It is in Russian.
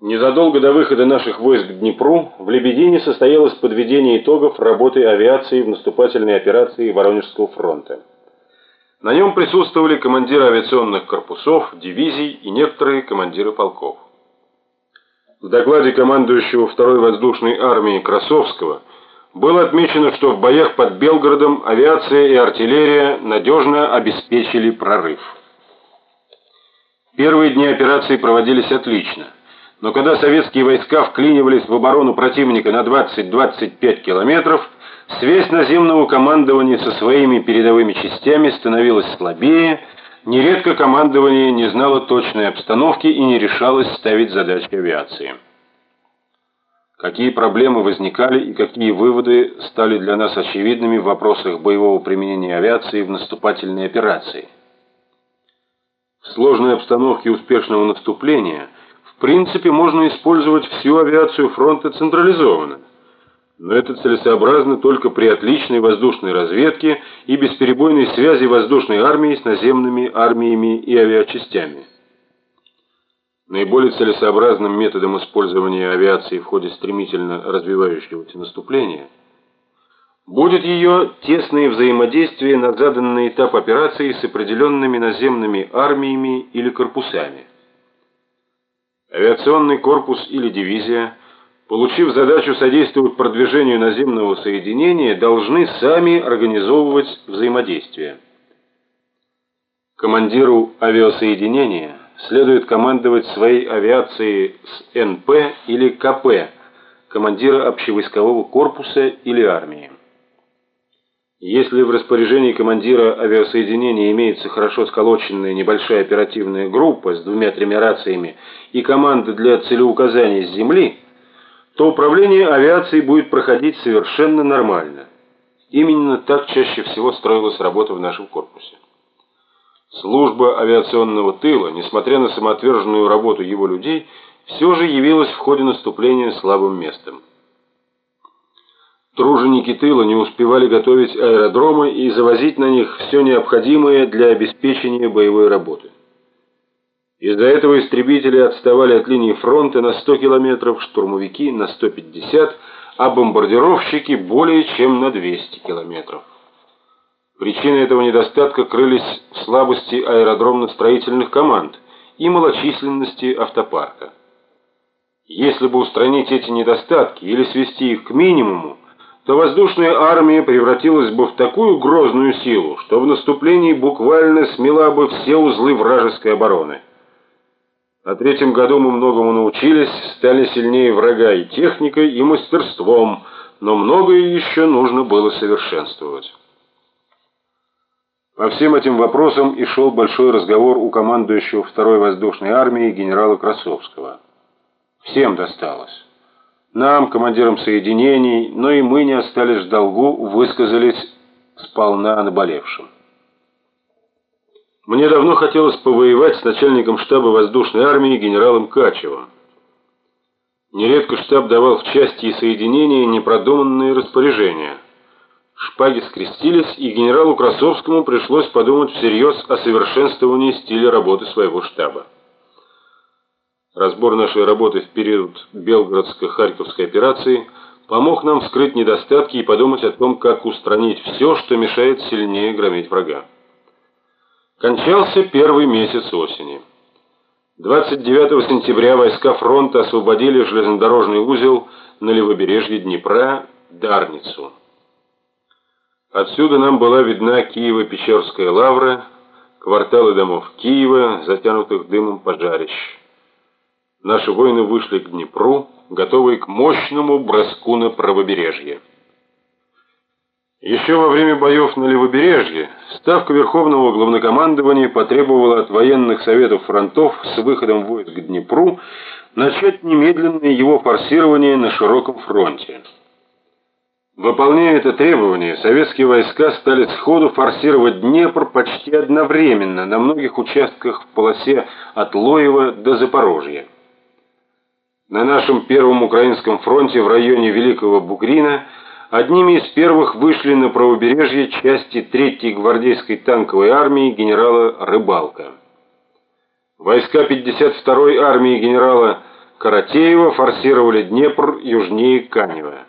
Незадолго до выхода наших войск к Днепру в Лебедине состоялось подведение итогов работы авиации в наступательной операции Воронежского фронта. На нем присутствовали командиры авиационных корпусов, дивизий и некоторые командиры полков. В докладе командующего второй воздушной армии Красовского было отмечено, что в боях под Белгородом авиация и артиллерия надежно обеспечили прорыв. Первые дни операции проводились отлично. Но когда советские войска вклинивались в оборону противника на 20-25 километров, связь наземного командования со своими передовыми частями становилась слабее, нередко командование не знало точной обстановки и не решалось ставить задачи авиации. Какие проблемы возникали и какие выводы стали для нас очевидными в вопросах боевого применения авиации в наступательной операции? В сложной обстановке успешного наступления – принципе, можно использовать всю авиацию фронта централизованно. Но это целесообразно только при отличной воздушной разведке и бесперебойной связи воздушной армии с наземными армиями и авиачастями. Наиболее целесообразным методом использования авиации в ходе стремительно развивающегося наступления будет ее тесное взаимодействие на заданный этап операции с определенными наземными армиями или корпусами. Авиационный корпус или дивизия, получив задачу содействовать продвижению наземного соединения, должны сами организовывать взаимодействие. Командиру авиасоединения следует командовать своей авиацией с НП или КП, командира общевойскового корпуса или армии. Если в распоряжении командира авиасоединения имеется хорошо сколоченная небольшая оперативная группа с двумя-тремя рациями и команда для целеуказания с земли, то управление авиацией будет проходить совершенно нормально. Именно так чаще всего строилась работа в нашем корпусе. Служба авиационного тыла, несмотря на самоотверженную работу его людей, все же явилась в ходе наступления слабым местом. Труженики тыла не успевали готовить аэродромы и завозить на них все необходимое для обеспечения боевой работы. Из-за этого истребители отставали от линии фронта на 100 километров, штурмовики на 150, а бомбардировщики более чем на 200 километров. Причины этого недостатка крылись в слабости аэродромно-строительных команд и малочисленности автопарка. Если бы устранить эти недостатки или свести их к минимуму, то воздушная армия превратилась бы в такую грозную силу, что в наступлении буквально смела бы все узлы вражеской обороны. На третьем году мы многому научились, стали сильнее врага и техникой, и мастерством, но многое еще нужно было совершенствовать. По всем этим вопросам и шел большой разговор у командующего второй воздушной армии генерала Красовского. Всем досталось. Нам, командирам соединений, но и мы не остались в долгу, высказались сполна о наболевшем. Мне давно хотелось повоевать с начальником штаба воздушной армии генералом Качевым. Нередко штаб давал в части и соединения непродуманные распоряжения. Шпаги скрестились, и генералу Красовскому пришлось подумать всерьез о совершенствовании стиля работы своего штаба. Разбор нашей работы в период Белгородско-Харьковской операции помог нам вскрыть недостатки и подумать о том, как устранить все, что мешает сильнее громить врага. Кончался первый месяц осени. 29 сентября войска фронта освободили железнодорожный узел на левобережье Днепра Дарницу. Отсюда нам была видна Киево-Печерская лавра, кварталы домов Киева, затянутых дымом пожарищ. Наши воины вышли к Днепру, готовые к мощному броску на правобережье. Еще во время боев на левобережье Ставка Верховного Главнокомандования потребовала от военных советов фронтов с выходом войск к Днепру начать немедленное его форсирование на широком фронте. Выполняя это требование, советские войска стали сходу форсировать Днепр почти одновременно на многих участках в полосе от Лоева до Запорожья. На нашем первом украинском фронте в районе Великого Бугрина одними из первых вышли на правобережье части 3-й гвардейской танковой армии генерала Рыбалка. Войска 52-й армии генерала Каратеева форсировали Днепр южнее Канева.